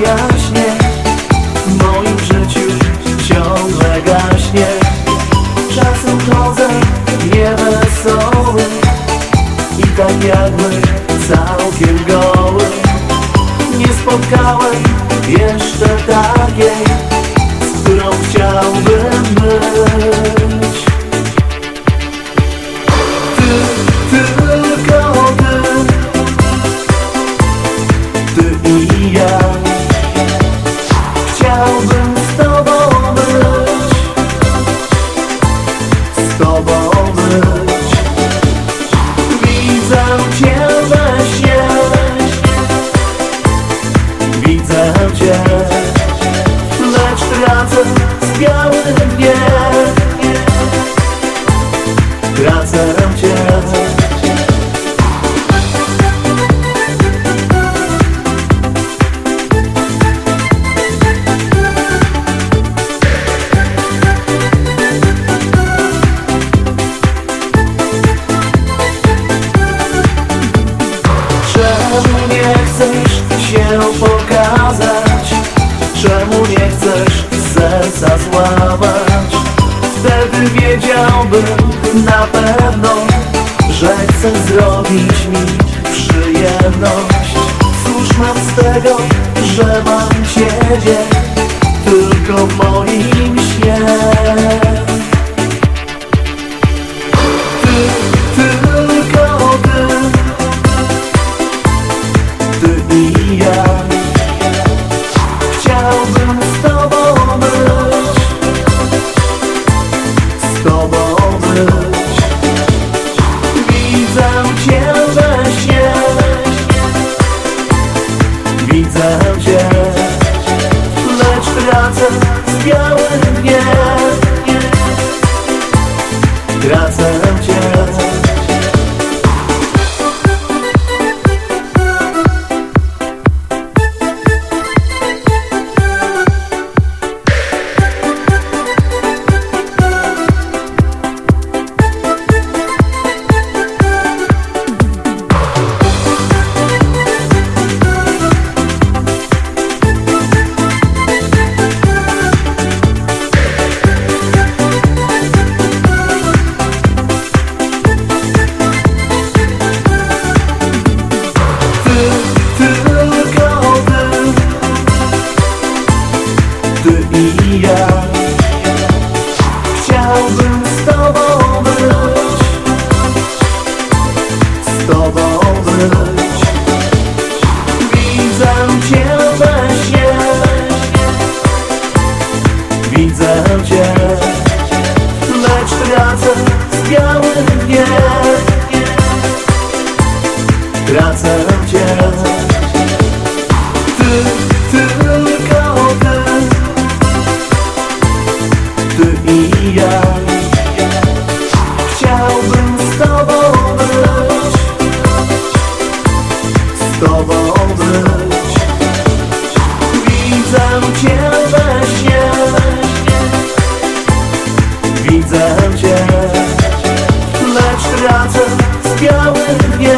coraz jaśniej W moim życiu ciągle gaśnie. Czasem chodzę niewesoły I tak jakby całkiem goły. Nie spotkałem jeszcze takiej Z którą chciałbym być cię Lecz tracę z białym dnie Tracę cię nie chcesz się? Wiedziałbym na pewno Że chcesz zrobić mi przyjemność. Cóż mam z tego, że mam Ciebie Tylko w moim śnie Tracę tylko ty ja. Chciałbym z tobą Z tobą Widzę cię we śnie. Widzę cię. Lecz tracę z Tobą być Widzę cię we śnie. Widzę cię. Lecz tracę z białym dnie